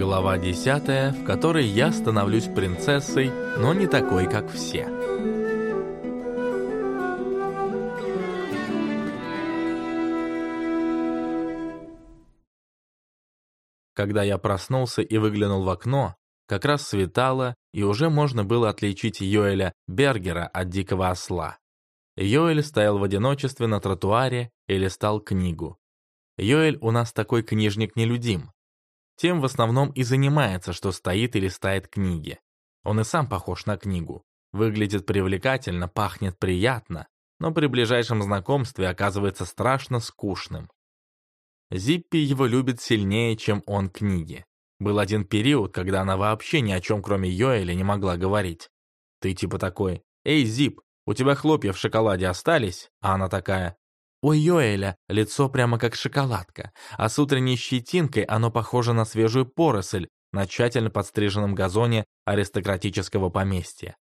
Глава 10, в которой я становлюсь принцессой, но не такой, как все. Когда я проснулся и выглянул в окно, как раз светало, и уже можно было отличить Йоэля Бергера от дикого осла. Йоэль стоял в одиночестве на тротуаре и листал книгу. Йоэль у нас такой книжник-нелюдим. Тем в основном и занимается, что стоит и листает книги. Он и сам похож на книгу. Выглядит привлекательно, пахнет приятно, но при ближайшем знакомстве оказывается страшно скучным. Зиппи его любит сильнее, чем он книги. Был один период, когда она вообще ни о чем, кроме Йоэля, не могла говорить. Ты типа такой, «Эй, Зип, у тебя хлопья в шоколаде остались?» А она такая, у Йоэля лицо прямо как шоколадка, а с утренней щетинкой оно похоже на свежую поросль на тщательно подстриженном газоне аристократического поместья.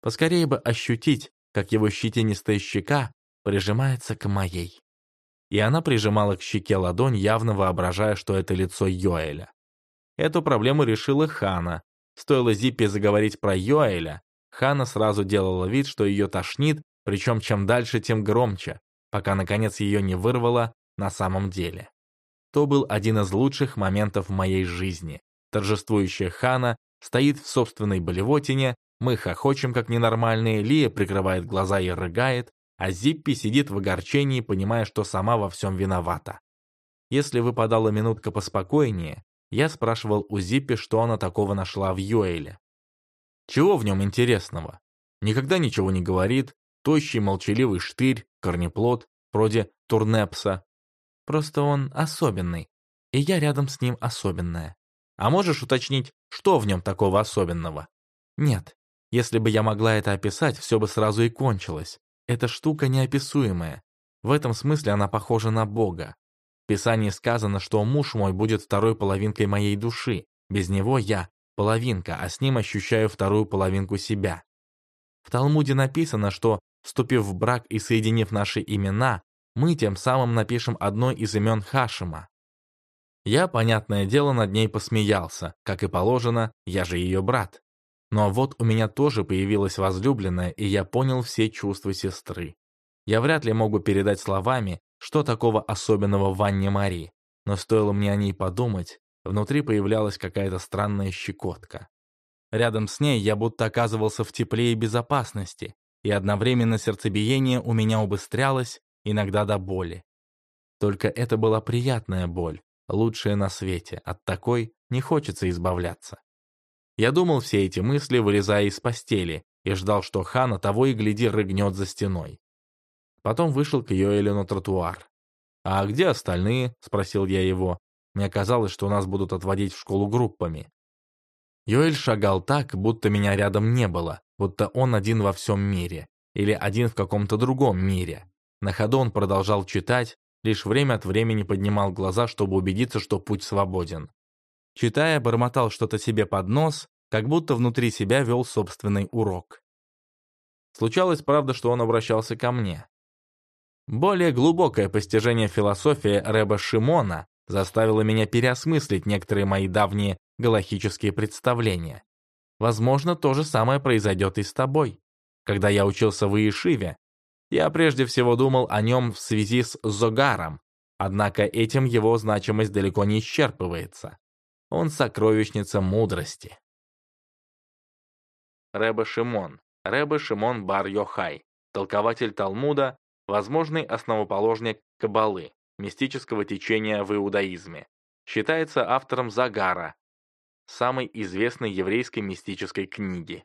Поскорее бы ощутить, как его щетинистая щека прижимается к моей. И она прижимала к щеке ладонь, явно воображая, что это лицо Йоэля. Эту проблему решила Хана. Стоило Зиппе заговорить про Йоэля, Хана сразу делала вид, что ее тошнит, причем чем дальше, тем громче, пока наконец ее не вырвало на самом деле. То был один из лучших моментов в моей жизни. Торжествующая Хана стоит в собственной болевотине, мы хохочем как ненормальные, Лия прикрывает глаза и рыгает, а Зиппи сидит в огорчении, понимая, что сама во всем виновата. Если выпадала минутка поспокойнее, я спрашивал у Зиппи, что она такого нашла в Йоэле. Чего в нем интересного? Никогда ничего не говорит, тощий молчаливый штырь, корнеплод, вроде турнепса. Просто он особенный, и я рядом с ним особенная. А можешь уточнить, что в нем такого особенного? Нет, если бы я могла это описать, все бы сразу и кончилось. Эта штука неописуемая. В этом смысле она похожа на Бога. В Писании сказано, что муж мой будет второй половинкой моей души. Без него я — половинка, а с ним ощущаю вторую половинку себя. В Талмуде написано, что Вступив в брак и соединив наши имена, мы тем самым напишем одно из имен Хашима. Я, понятное дело, над ней посмеялся, как и положено, я же ее брат. Но вот у меня тоже появилась возлюбленная, и я понял все чувства сестры. Я вряд ли могу передать словами, что такого особенного в Ванне Мари, но стоило мне о ней подумать, внутри появлялась какая-то странная щекотка. Рядом с ней я будто оказывался в тепле и безопасности, и одновременно сердцебиение у меня убыстрялось, иногда до боли. Только это была приятная боль, лучшая на свете, от такой не хочется избавляться. Я думал все эти мысли, вылезая из постели, и ждал, что Хана того и гляди рыгнет за стеной. Потом вышел к Йоэлю на тротуар. «А где остальные?» — спросил я его. Мне казалось, что нас будут отводить в школу группами. Йоэль шагал так, будто меня рядом не было, будто он один во всем мире, или один в каком-то другом мире. На ходу он продолжал читать, лишь время от времени поднимал глаза, чтобы убедиться, что путь свободен. Читая, бормотал что-то себе под нос, как будто внутри себя вел собственный урок. Случалось, правда, что он обращался ко мне. Более глубокое постижение философии Рэба Шимона заставило меня переосмыслить некоторые мои давние галахические представления. Возможно, то же самое произойдет и с тобой. Когда я учился в Иешиве, я прежде всего думал о нем в связи с Зогаром, однако этим его значимость далеко не исчерпывается. Он сокровищница мудрости. Рэбе Шимон, Рэбе Шимон бар Йохай, толкователь Талмуда, возможный основоположник Кабалы, мистического течения в иудаизме. Считается автором Загара, самой известной еврейской мистической книги.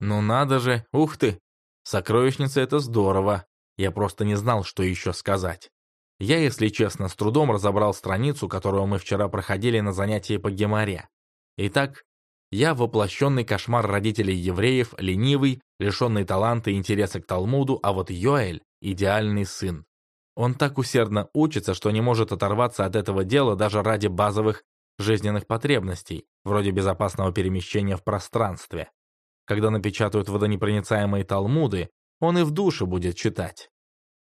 Ну надо же, ух ты! Сокровищница — это здорово. Я просто не знал, что еще сказать. Я, если честно, с трудом разобрал страницу, которую мы вчера проходили на занятии по геморе. Итак, я воплощенный кошмар родителей евреев, ленивый, лишенный таланта и интереса к Талмуду, а вот Йоэль — идеальный сын. Он так усердно учится, что не может оторваться от этого дела даже ради базовых жизненных потребностей, вроде безопасного перемещения в пространстве. Когда напечатают водонепроницаемые талмуды, он и в душе будет читать.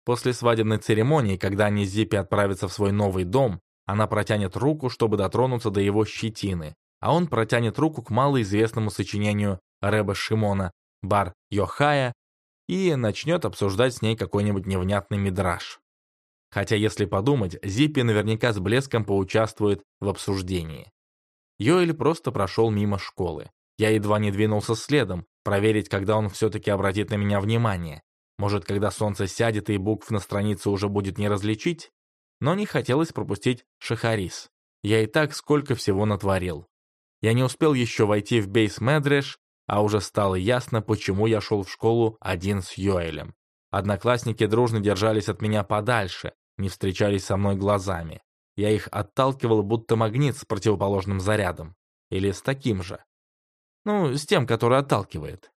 После свадебной церемонии, когда они с Зиппи отправятся в свой новый дом, Она протянет руку, чтобы дотронуться до его щетины, а он протянет руку к малоизвестному сочинению Рэба Шимона «Бар Йохая» и начнет обсуждать с ней какой-нибудь невнятный мидраж. Хотя, если подумать, Зиппи наверняка с блеском поучаствует в обсуждении. Йоэль просто прошел мимо школы. Я едва не двинулся следом, проверить, когда он все-таки обратит на меня внимание. Может, когда солнце сядет и букв на странице уже будет не различить? Но не хотелось пропустить Шахарис. Я и так сколько всего натворил. Я не успел еще войти в бейс Медреш, а уже стало ясно, почему я шел в школу один с Йоэлем. Одноклассники дружно держались от меня подальше, не встречались со мной глазами. Я их отталкивал, будто магнит с противоположным зарядом. Или с таким же. Ну, с тем, который отталкивает.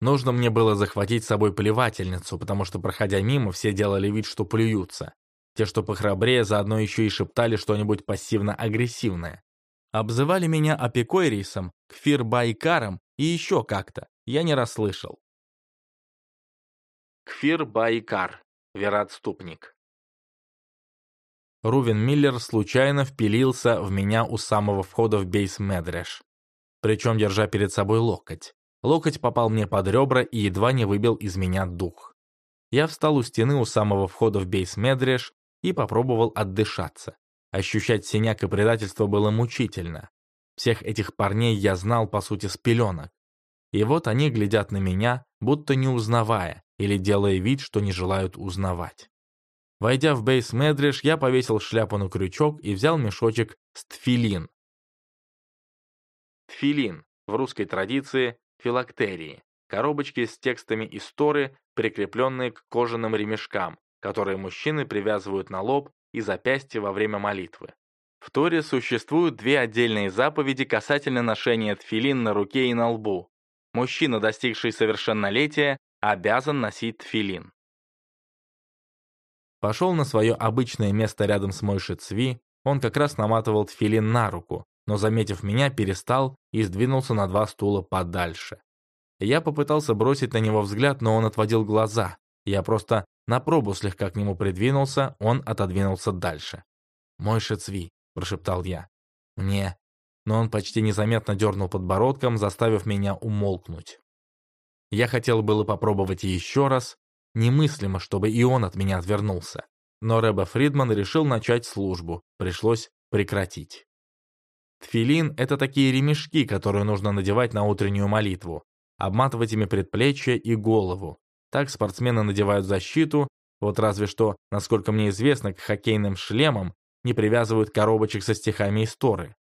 Нужно мне было захватить с собой плевательницу, потому что, проходя мимо, все делали вид, что плюются. Те, что похрабрее, заодно еще и шептали что-нибудь пассивно-агрессивное. Обзывали меня апикойрисом, кфир-байкаром и еще как-то. Я не расслышал. Кфир-байкар. Вероотступник. Рувен Миллер случайно впилился в меня у самого входа в бейс Медреш. Причем держа перед собой локоть. Локоть попал мне под ребра и едва не выбил из меня дух. Я встал у стены у самого входа в бейс Медреш и попробовал отдышаться. Ощущать синяк и предательство было мучительно. Всех этих парней я знал, по сути, с пеленок. И вот они глядят на меня, будто не узнавая, или делая вид, что не желают узнавать. Войдя в бейс Медриш, я повесил шляпу на крючок и взял мешочек с тфилин. Тфилин в русской традиции филактерии, коробочки с текстами из прикрепленные к кожаным ремешкам, которые мужчины привязывают на лоб и запястье во время молитвы. В Торе существуют две отдельные заповеди касательно ношения тфилин на руке и на лбу. Мужчина, достигший совершеннолетия, обязан носить тфилин. Пошел на свое обычное место рядом с Мойши Цви, он как раз наматывал тфилин на руку, но, заметив меня, перестал и сдвинулся на два стула подальше. Я попытался бросить на него взгляд, но он отводил глаза. Я просто на пробу слегка к нему придвинулся, он отодвинулся дальше. «Мой Шицви», — прошептал я. «Мне». Но он почти незаметно дернул подбородком, заставив меня умолкнуть. Я хотел было попробовать еще раз. Немыслимо, чтобы и он от меня отвернулся. Но Рэбе Фридман решил начать службу. Пришлось прекратить. Тфилин — это такие ремешки, которые нужно надевать на утреннюю молитву. Обматывать ими предплечья и голову. Так спортсмены надевают защиту, вот разве что, насколько мне известно, к хоккейным шлемам не привязывают коробочек со стихами из Торы.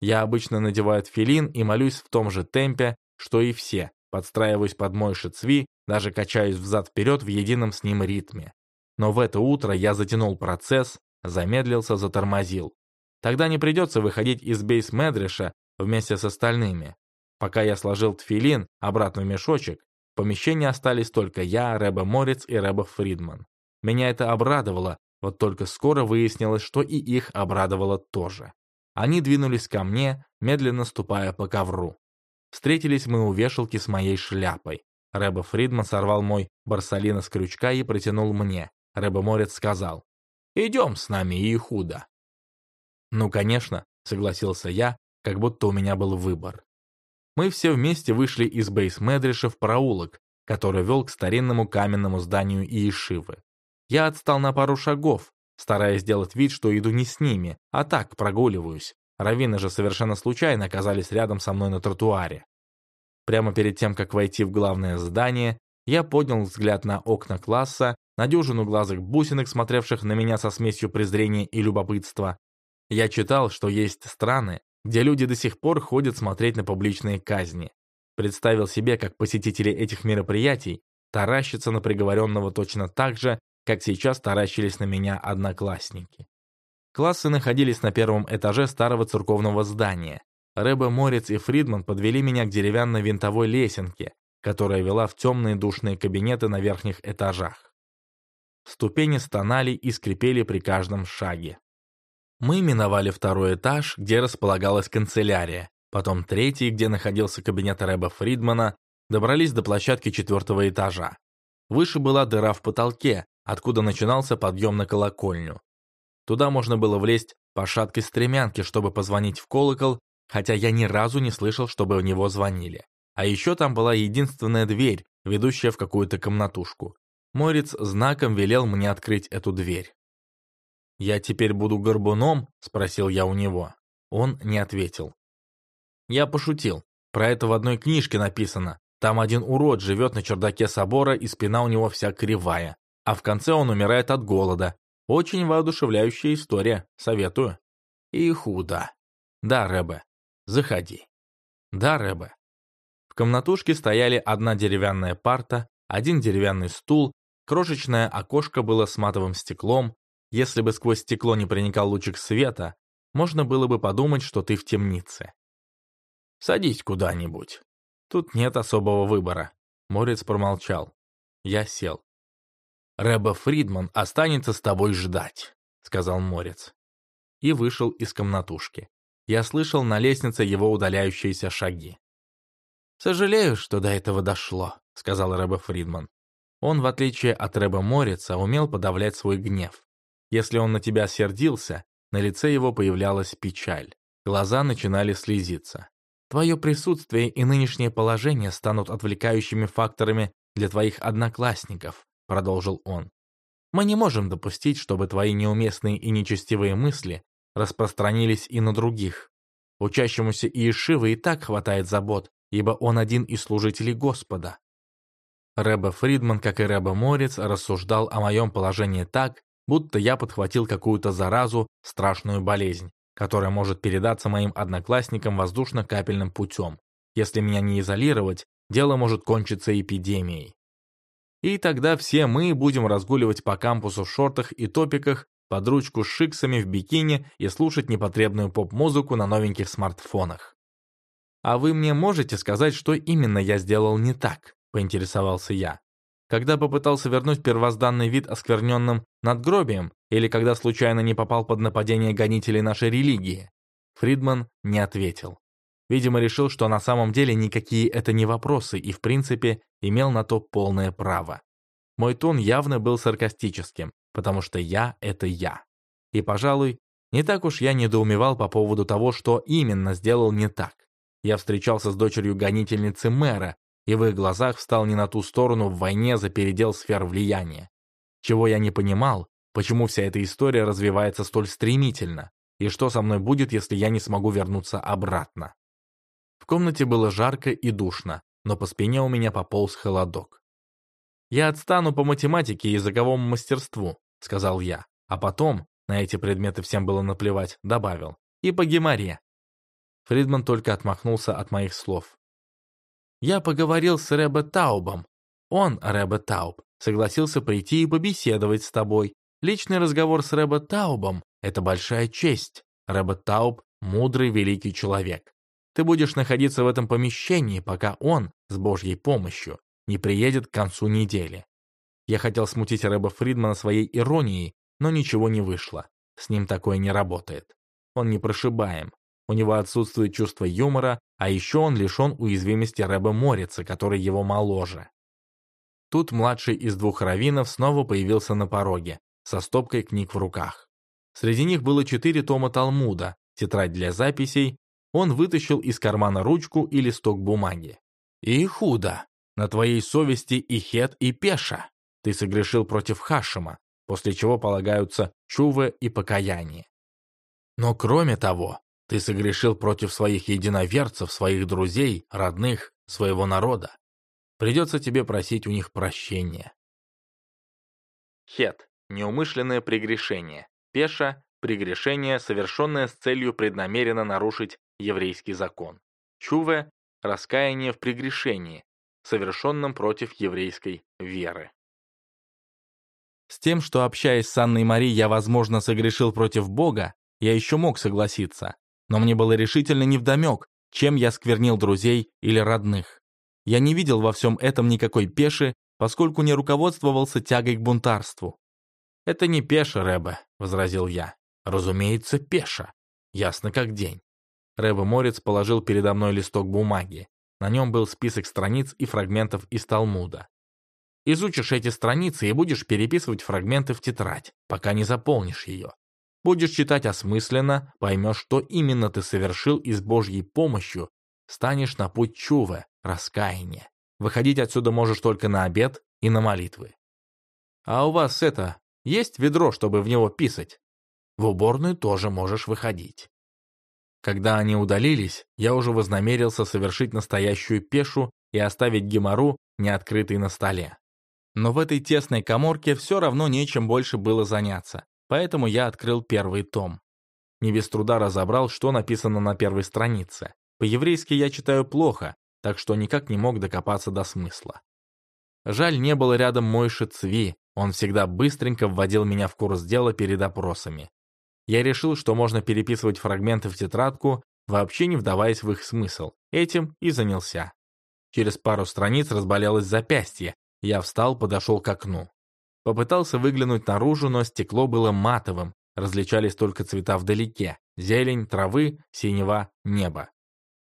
Я обычно надеваю филин и молюсь в том же темпе, что и все, подстраиваюсь под мой шицви, даже качаюсь взад-вперед в едином с ним ритме. Но в это утро я затянул процесс, замедлился, затормозил. Тогда не придется выходить из бейс Медриша вместе с остальными. Пока я сложил тфилин обратно в мешочек, в помещении остались только я, Рэбе Морец и Рэбе Фридман. Меня это обрадовало, вот только скоро выяснилось, что и их обрадовало тоже. Они двинулись ко мне, медленно ступая по ковру. Встретились мы у вешалки с моей шляпой. Рэбе Фридман сорвал мой барсалина с крючка и протянул мне. Рэбе Морец сказал, «Идем с нами, и худо». «Ну, конечно», — согласился я, как будто у меня был выбор мы все вместе вышли из Бейс-Медриша в проулок, который вел к старинному каменному зданию Иешивы. Я отстал на пару шагов, стараясь сделать вид, что иду не с ними, а так прогуливаюсь. Раввины же совершенно случайно оказались рядом со мной на тротуаре. Прямо перед тем, как войти в главное здание, я поднял взгляд на окна класса, на дюжину глазок бусинок, смотревших на меня со смесью презрения и любопытства. Я читал, что есть страны, где люди до сих пор ходят смотреть на публичные казни. Представил себе, как посетители этих мероприятий таращатся на приговоренного точно так же, как сейчас таращились на меня одноклассники. Классы находились на первом этаже старого церковного здания. Рэбе Морец и Фридман подвели меня к деревянной винтовой лесенке, которая вела в темные душные кабинеты на верхних этажах. Ступени стонали и скрипели при каждом шаге. Мы миновали второй этаж, где располагалась канцелярия, потом третий, где находился кабинет Рэба Фридмана, добрались до площадки четвертого этажа. Выше была дыра в потолке, откуда начинался подъем на колокольню. Туда можно было влезть по шаткой стремянке, чтобы позвонить в колокол, хотя я ни разу не слышал, чтобы в него звонили. А еще там была единственная дверь, ведущая в какую-то комнатушку. Морец знаком велел мне открыть эту дверь. «Я теперь буду горбуном?» — спросил я у него. Он не ответил. Я пошутил. Про это в одной книжке написано. Там один урод живет на чердаке собора, и спина у него вся кривая. А в конце он умирает от голода. Очень воодушевляющая история. Советую. И худо. Да, Рэбе. Заходи. Да, Рэбе. В комнатушке стояли одна деревянная парта, один деревянный стул, крошечное окошко было с матовым стеклом. Если бы сквозь стекло не проникал лучик света, можно было бы подумать, что ты в темнице. Садись куда-нибудь. Тут нет особого выбора. Морец промолчал. Я сел. Рэба Фридман останется с тобой ждать», — сказал Морец. И вышел из комнатушки. Я слышал на лестнице его удаляющиеся шаги. «Сожалею, что до этого дошло», — сказал Рэба Фридман. Он, в отличие от Рэба Морица, умел подавлять свой гнев. Если он на тебя сердился, на лице его появлялась печаль. Глаза начинали слезиться. Твое присутствие и нынешнее положение станут отвлекающими факторами для твоих одноклассников, — продолжил он. «Мы не можем допустить, чтобы твои неуместные и нечестивые мысли распространились и на других. Учащемуся Иешивы и так хватает забот, ибо он один из служителей Господа». Рэба Фридман, как и Рэба Морец, рассуждал о моем положении так, будто я подхватил какую-то заразу, страшную болезнь, которая может передаться моим одноклассникам воздушно-капельным путем. Если меня не изолировать, дело может кончиться эпидемией. И тогда все мы будем разгуливать по кампусу в шортах и топиках, под ручку с шиксами в бикини и слушать непотребную поп-музыку на новеньких смартфонах. «А вы мне можете сказать, что именно я сделал не так?» — поинтересовался я. Когда попытался вернуть первозданный вид оскверненным надгробием или когда случайно не попал под нападение гонителей нашей религии? Фридман не ответил. Видимо, решил, что на самом деле никакие это не вопросы и, в принципе, имел на то полное право. Мой тон явно был саркастическим, потому что я — это я. И, пожалуй, не так уж я недоумевал по поводу того, что именно сделал не так. Я встречался с дочерью гонительницы мэра, и в их глазах встал не на ту сторону в войне за передел сфер влияния. Чего я не понимал, почему вся эта история развивается столь стремительно, и что со мной будет, если я не смогу вернуться обратно. В комнате было жарко и душно, но по спине у меня пополз холодок. «Я отстану по математике и языковому мастерству», — сказал я, а потом, на эти предметы всем было наплевать, добавил, «и по геморе». Фридман только отмахнулся от моих слов. «Я поговорил с Рэбе Таубом. Он, Рэбе Тауб, согласился прийти и побеседовать с тобой. Личный разговор с Рэбе Таубом — это большая честь. Рэбе Тауб — мудрый великий человек. Ты будешь находиться в этом помещении, пока он, с Божьей помощью, не приедет к концу недели. Я хотел смутить Рэба Фридмана своей иронией, но ничего не вышло. С ним такое не работает. Он непрошибаем. У него отсутствует чувство юмора, а еще он лишен уязвимости Рэба Морица, который его моложе. Тут младший из двух раввинов снова появился на пороге, со стопкой книг в руках. Среди них было четыре тома Талмуда, тетрадь для записей, он вытащил из кармана ручку и листок бумаги. «И худо! На твоей совести и хет, и пеша! Ты согрешил против Хашима, после чего полагаются чувы и покаяние. Но кроме того, ты согрешил против своих единоверцев, своих друзей, родных, своего народа. Придется тебе просить у них прощения». Хет – неумышленное прегрешение. Пеша – прегрешение, совершенное с целью преднамеренно нарушить еврейский закон. Чуве – раскаяние в прегрешении, совершенном против еврейской веры. С тем, что, общаясь с Анной Мари, я, возможно, согрешил против Бога, я еще мог согласиться, но мне было решительно невдомек, чем я сквернил друзей или родных. Я не видел во всем этом никакой пеши, поскольку не руководствовался тягой к бунтарству. «Это не пеша, Рэбе», — возразил я. «Разумеется, пеша. Ясно как день. Рэба Морец положил передо мной листок бумаги. На нем был список страниц и фрагментов из Талмуда. Изучишь эти страницы и будешь переписывать фрагменты в тетрадь, пока не заполнишь ее. Будешь читать осмысленно, поймешь, что именно ты совершил и с Божьей помощью станешь на путь чувы, раскаяния. Выходить отсюда можешь только на обед и на молитвы. А у вас это, есть ведро, чтобы в него писать? В уборную тоже можешь выходить. Когда они удалились, я уже вознамерился совершить настоящую пешу и оставить гемору неоткрытой на столе. Но в этой тесной коморке все равно нечем больше было заняться, поэтому я открыл первый том. Не без труда разобрал, что написано на первой странице. По-еврейски я читаю плохо, так что никак не мог докопаться до смысла. Жаль, не было рядом Мойши Цви, он всегда быстренько вводил меня в курс дела перед опросами. Я решил, что можно переписывать фрагменты в тетрадку, вообще не вдаваясь в их смысл. Этим и занялся. Через пару страниц разболелось запястье. Я встал, подошел к окну. Попытался выглянуть наружу, но стекло было матовым, различались только цвета вдалеке – зелень, травы, синева, небо.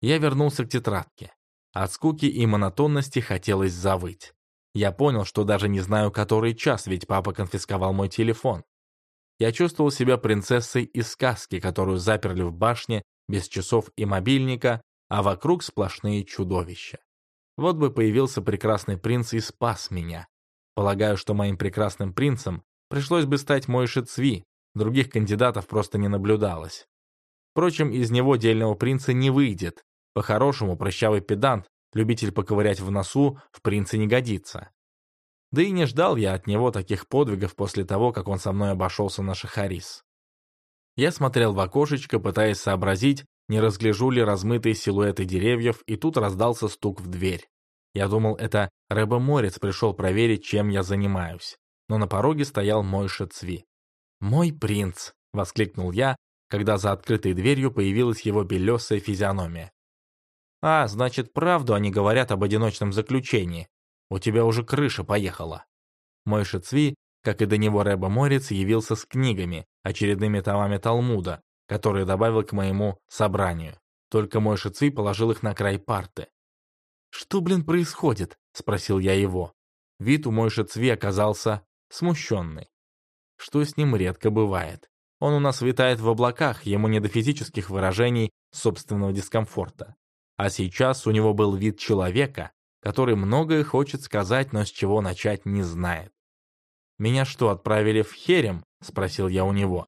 Я вернулся к тетрадке. От скуки и монотонности хотелось завыть. Я понял, что даже не знаю, который час, ведь папа конфисковал мой телефон. Я чувствовал себя принцессой из сказки, которую заперли в башне без часов и мобильника, а вокруг сплошные чудовища. Вот бы появился прекрасный принц и спас меня. Полагаю, что моим прекрасным принцем пришлось бы стать мой Шицви, других кандидатов просто не наблюдалось. Впрочем, из него дельного принца не выйдет. По-хорошему, прыщавый педант, любитель поковырять в носу, в принце не годится. Да и не ждал я от него таких подвигов после того, как он со мной обошелся на Шахарис. Я смотрел в окошечко, пытаясь сообразить, не разгляжу ли размытые силуэты деревьев, и тут раздался стук в дверь. Я думал, это Рэба Морец пришел проверить, чем я занимаюсь. Но на пороге стоял мой Шацви. «Мой принц!» — воскликнул я, когда за открытой дверью появилась его белесая физиономия. «А, значит, правду они говорят об одиночном заключении. У тебя уже крыша поехала». Мой Шацви, как и до него Рэба Морец, явился с книгами, очередными томами Талмуда, которые добавил к моему собранию. Только мой Шацви положил их на край парты. «Что, блин, происходит?» — спросил я его. Вид у мой Шацви оказался смущенный. Что с ним редко бывает. Он у нас витает в облаках, ему не до физических выражений собственного дискомфорта. А сейчас у него был вид человека, который многое хочет сказать, но с чего начать не знает. «Меня что, отправили в Херем?» — спросил я у него.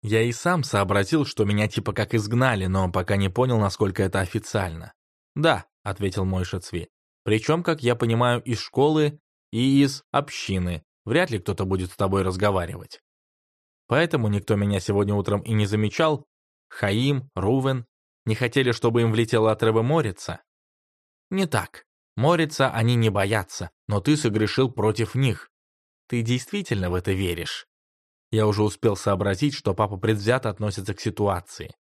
Я и сам сообразил, что меня типа как изгнали, но пока не понял, насколько это официально. «Да», — ответил мой Шацви. «Причем, как я понимаю, из школы и из общины. Вряд ли кто-то будет с тобой разговаривать. Поэтому никто меня сегодня утром и не замечал. Хаим, Рувен. Не хотели, чтобы им влетело от рыбы Морица? Не так. Морица они не боятся, но ты согрешил против них. Ты действительно в это веришь? Я уже успел сообразить, что папа предвзято относится к ситуации.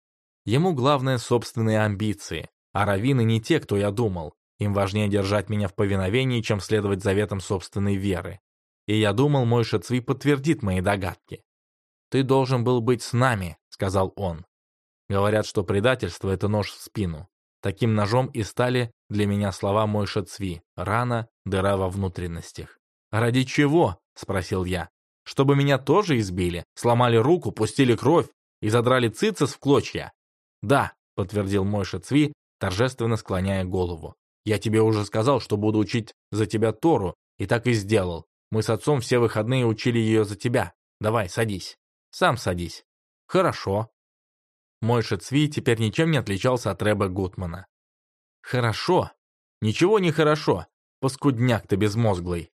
Ему главное собственные амбиции, а раввины не те, кто я думал. Им важнее держать меня в повиновении, чем следовать заветам собственной веры. И я думал, мой Шацви подтвердит мои догадки. «Ты должен был быть с нами», — сказал он. Говорят, что предательство — это нож в спину. Таким ножом и стали для меня слова мой Шацви. Рана, дыра во внутренностях. «Ради чего?» — спросил я. «Чтобы меня тоже избили, сломали руку, пустили кровь и задрали цицис в клочья?» «Да», — подтвердил мой Шацви, торжественно склоняя голову. «Я тебе уже сказал, что буду учить за тебя Тору, и так и сделал. Мы с отцом все выходные учили ее за тебя. Давай, садись. Сам садись. Хорошо». Мой Шацви теперь ничем не отличался от Рэба Гутмана. «Хорошо. Ничего не хорошо. Паскудняк ты безмозглый».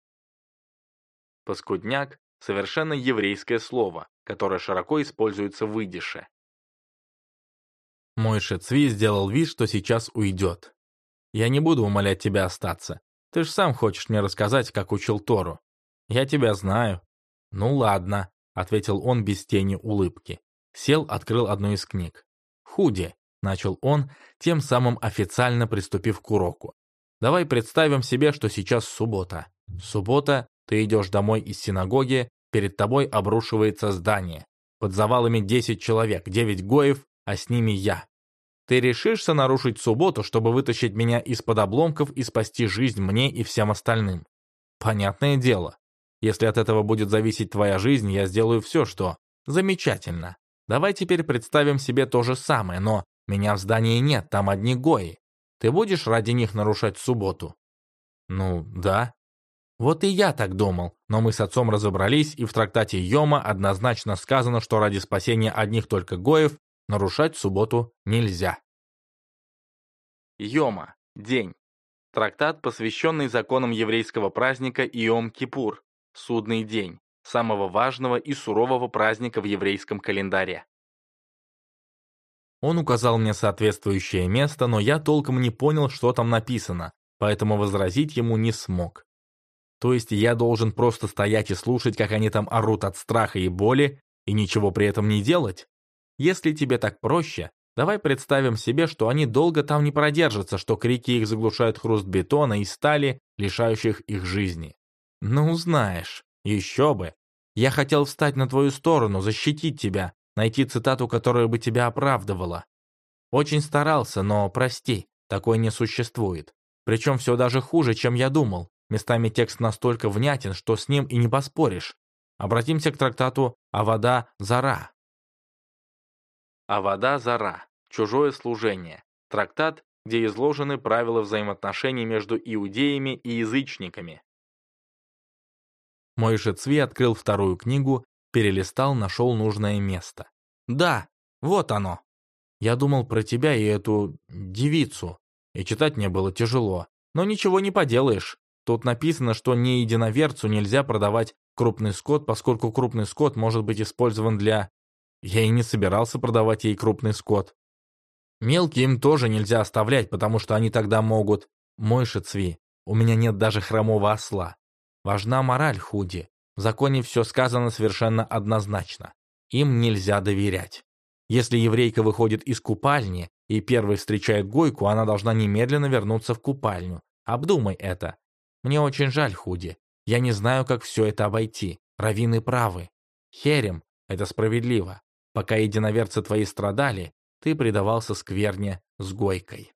Паскудняк — совершенно еврейское слово, которое широко используется в идише. Мой Шецви сделал вид, что сейчас уйдет. «Я не буду умолять тебя остаться. Ты ж сам хочешь мне рассказать, как учил Тору. Я тебя знаю». «Ну ладно», — ответил он без тени улыбки. Сел, открыл одну из книг. «Худи», — начал он, тем самым официально приступив к уроку. «Давай представим себе, что сейчас суббота. Суббота, ты идешь домой из синагоги, перед тобой обрушивается здание. Под завалами 10 человек, 9 гоев, а с ними я. Ты решишься нарушить субботу, чтобы вытащить меня из-под обломков и спасти жизнь мне и всем остальным? Понятное дело. Если от этого будет зависеть твоя жизнь, я сделаю все, что... Замечательно. Давай теперь представим себе то же самое, но меня в здании нет, там одни гои. Ты будешь ради них нарушать субботу? Ну, да. Вот и я так думал, но мы с отцом разобрались, и в трактате Йома однозначно сказано, что ради спасения одних только гоев нарушать субботу нельзя. Йома. День. Трактат, посвященный законам еврейского праздника Иом-Кипур, судный день, самого важного и сурового праздника в еврейском календаре. Он указал мне соответствующее место, но я толком не понял, что там написано, поэтому возразить ему не смог. То есть я должен просто стоять и слушать, как они там орут от страха и боли, и ничего при этом не делать? Если тебе так проще, Давай представим себе, что они долго там не продержатся, что крики их заглушают хруст бетона и стали, лишающих их жизни. Ну, знаешь, еще бы. Я хотел встать на твою сторону, защитить тебя, найти цитату, которая бы тебя оправдывала. Очень старался, но прости, такой не существует. Причем все даже хуже, чем я думал. Местами текст настолько внятен, что с ним и не поспоришь. Обратимся к трактату «А вода – зара» а вода зара, чужое служение, трактат, где изложены правила взаимоотношений между иудеями и язычниками. Мой же Цви открыл вторую книгу, перелистал, нашел нужное место. «Да, вот оно. Я думал про тебя и эту девицу, и читать мне было тяжело. Но ничего не поделаешь. Тут написано, что не единоверцу нельзя продавать крупный скот, поскольку крупный скот может быть использован для я и не собирался продавать ей крупный скот. Мелкие им тоже нельзя оставлять, потому что они тогда могут... Мой шицви, у меня нет даже хромого осла. Важна мораль худи. В законе все сказано совершенно однозначно. Им нельзя доверять. Если еврейка выходит из купальни и первой встречает Гойку, она должна немедленно вернуться в купальню. Обдумай это. Мне очень жаль, Худи. Я не знаю, как все это обойти. Равины правы. Херем — это справедливо. Пока единоверцы твои страдали, ты предавался скверне с гойкой.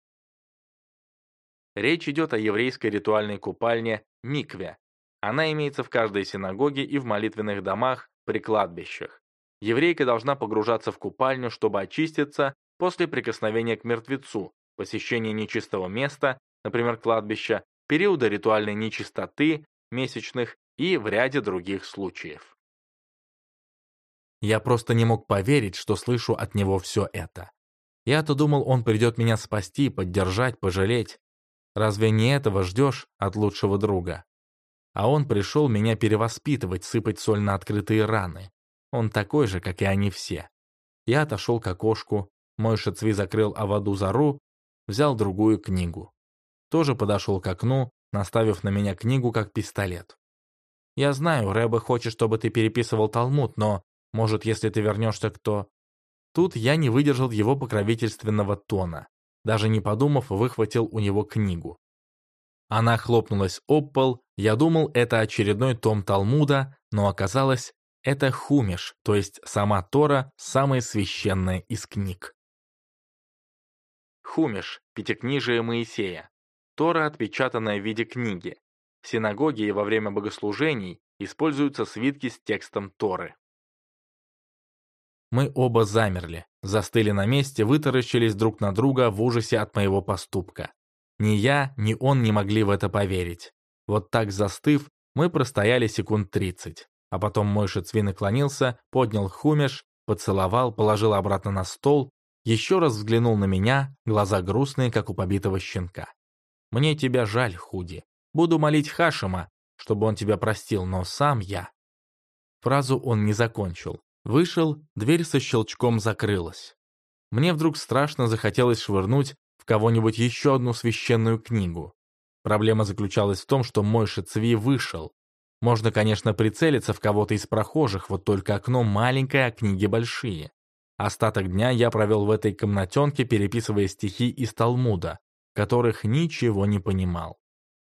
Речь идет о еврейской ритуальной купальне микве. Она имеется в каждой синагоге и в молитвенных домах при кладбищах. Еврейка должна погружаться в купальню, чтобы очиститься после прикосновения к мертвецу, посещения нечистого места, например, кладбища, периода ритуальной нечистоты, месячных и в ряде других случаев. Я просто не мог поверить, что слышу от него все это. Я-то думал, он придет меня спасти, поддержать, пожалеть. Разве не этого ждешь от лучшего друга? А он пришел меня перевоспитывать, сыпать соль на открытые раны. Он такой же, как и они все. Я отошел к окошку, мой шацви закрыл Аваду Зару, взял другую книгу. Тоже подошел к окну, наставив на меня книгу как пистолет. Я знаю, Рэбе хочет, чтобы ты переписывал Талмуд, но может, если ты вернешься, кто...» Тут я не выдержал его покровительственного тона. Даже не подумав, выхватил у него книгу. Она хлопнулась об пол, я думал, это очередной том Талмуда, но оказалось, это Хумиш, то есть сама Тора, самая священная из книг. Хумиш, пятикнижие Моисея. Тора, отпечатанная в виде книги. В синагоге и во время богослужений используются свитки с текстом Торы. Мы оба замерли, застыли на месте, вытаращились друг на друга в ужасе от моего поступка. Ни я, ни он не могли в это поверить. Вот так застыв, мы простояли секунд тридцать. А потом мой шицви наклонился, поднял хумеш, поцеловал, положил обратно на стол, еще раз взглянул на меня, глаза грустные, как у побитого щенка. «Мне тебя жаль, Худи. Буду молить Хашима, чтобы он тебя простил, но сам я...» Фразу он не закончил. Вышел, дверь со щелчком закрылась. Мне вдруг страшно захотелось швырнуть в кого-нибудь еще одну священную книгу. Проблема заключалась в том, что мой шицви вышел. Можно, конечно, прицелиться в кого-то из прохожих, вот только окно маленькое, а книги большие. Остаток дня я провел в этой комнатенке, переписывая стихи из Талмуда, которых ничего не понимал.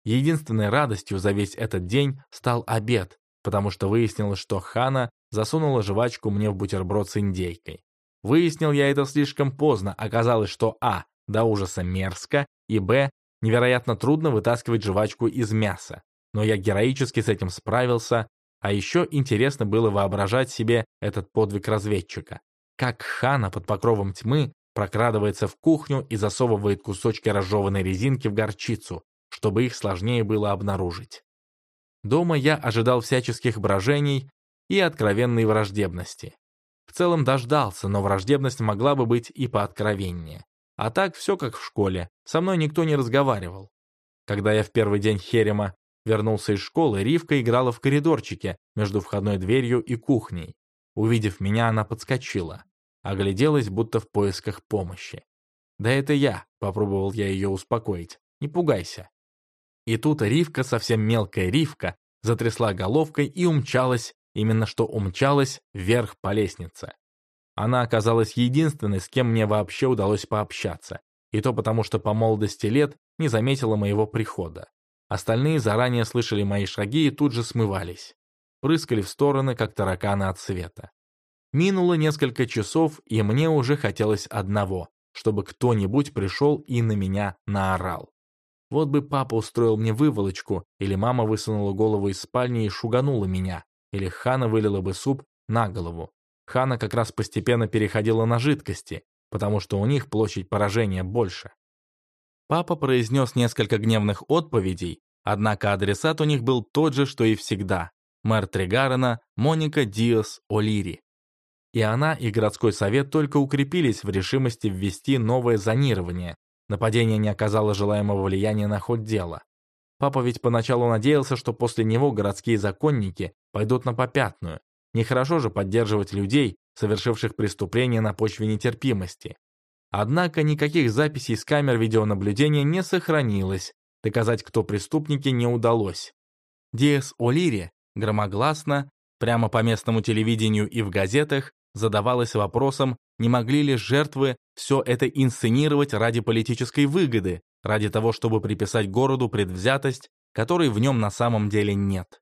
Единственной радостью за весь этот день стал обед, потому что выяснилось, что Хана засунула жвачку мне в бутерброд с индейкой. Выяснил я это слишком поздно, оказалось, что а. До ужаса мерзко, и б. невероятно трудно вытаскивать жвачку из мяса. Но я героически с этим справился, а еще интересно было воображать себе этот подвиг разведчика. как Хана под покровом тьмы прокрадывается в кухню и засовывает кусочки разжеванной резинки в горчицу, чтобы их сложнее было обнаружить. Дома я ожидал всяческих брожений и откровенной враждебности. В целом дождался, но враждебность могла бы быть и пооткровеннее. А так все как в школе, со мной никто не разговаривал. Когда я в первый день Херема вернулся из школы, Ривка играла в коридорчике между входной дверью и кухней. Увидев меня, она подскочила. Огляделась, будто в поисках помощи. «Да это я», — попробовал я ее успокоить. «Не пугайся». И тут Ривка, совсем мелкая Ривка, затрясла головкой и умчалась, именно что умчалась, вверх по лестнице. Она оказалась единственной, с кем мне вообще удалось пообщаться, и то потому, что по молодости лет не заметила моего прихода. Остальные заранее слышали мои шаги и тут же смывались. Прыскали в стороны, как тараканы от света. Минуло несколько часов, и мне уже хотелось одного, чтобы кто-нибудь пришел и на меня наорал. Вот бы папа устроил мне выволочку, или мама высунула голову из спальни и шуганула меня, или Хана вылила бы суп на голову. Хана как раз постепенно переходила на жидкости, потому что у них площадь поражения больше. Папа произнес несколько гневных отповедей, однако адресат у них был тот же, что и всегда. Мэр Тригарена Моника Диас О'Лири. И она, и городской совет только укрепились в решимости ввести новое зонирование. Нападение не оказало желаемого влияния на ход дела. Папа ведь поначалу надеялся, что после него городские законники пойдут на попятную. Нехорошо же поддерживать людей, совершивших преступления на почве нетерпимости. Однако никаких записей с камер видеонаблюдения не сохранилось, доказать, кто преступники, не удалось. Диэс О'Лири громогласно, прямо по местному телевидению и в газетах, задавалась вопросом, не могли ли жертвы все это инсценировать ради политической выгоды, ради того, чтобы приписать городу предвзятость, которой в нем на самом деле нет.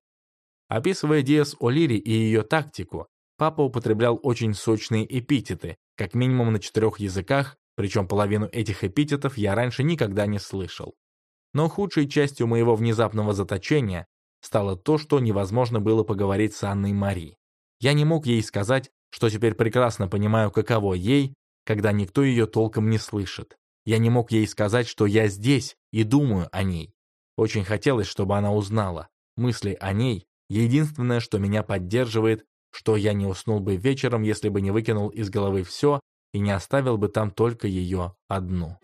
Описывая Диас О'Лири и ее тактику, папа употреблял очень сочные эпитеты, как минимум на четырех языках, причем половину этих эпитетов я раньше никогда не слышал. Но худшей частью моего внезапного заточения стало то, что невозможно было поговорить с Анной Мари. Я не мог ей сказать, что теперь прекрасно понимаю, каково ей, когда никто ее толком не слышит. Я не мог ей сказать, что я здесь и думаю о ней. Очень хотелось, чтобы она узнала. Мысли о ней — единственное, что меня поддерживает, что я не уснул бы вечером, если бы не выкинул из головы все и не оставил бы там только ее одну.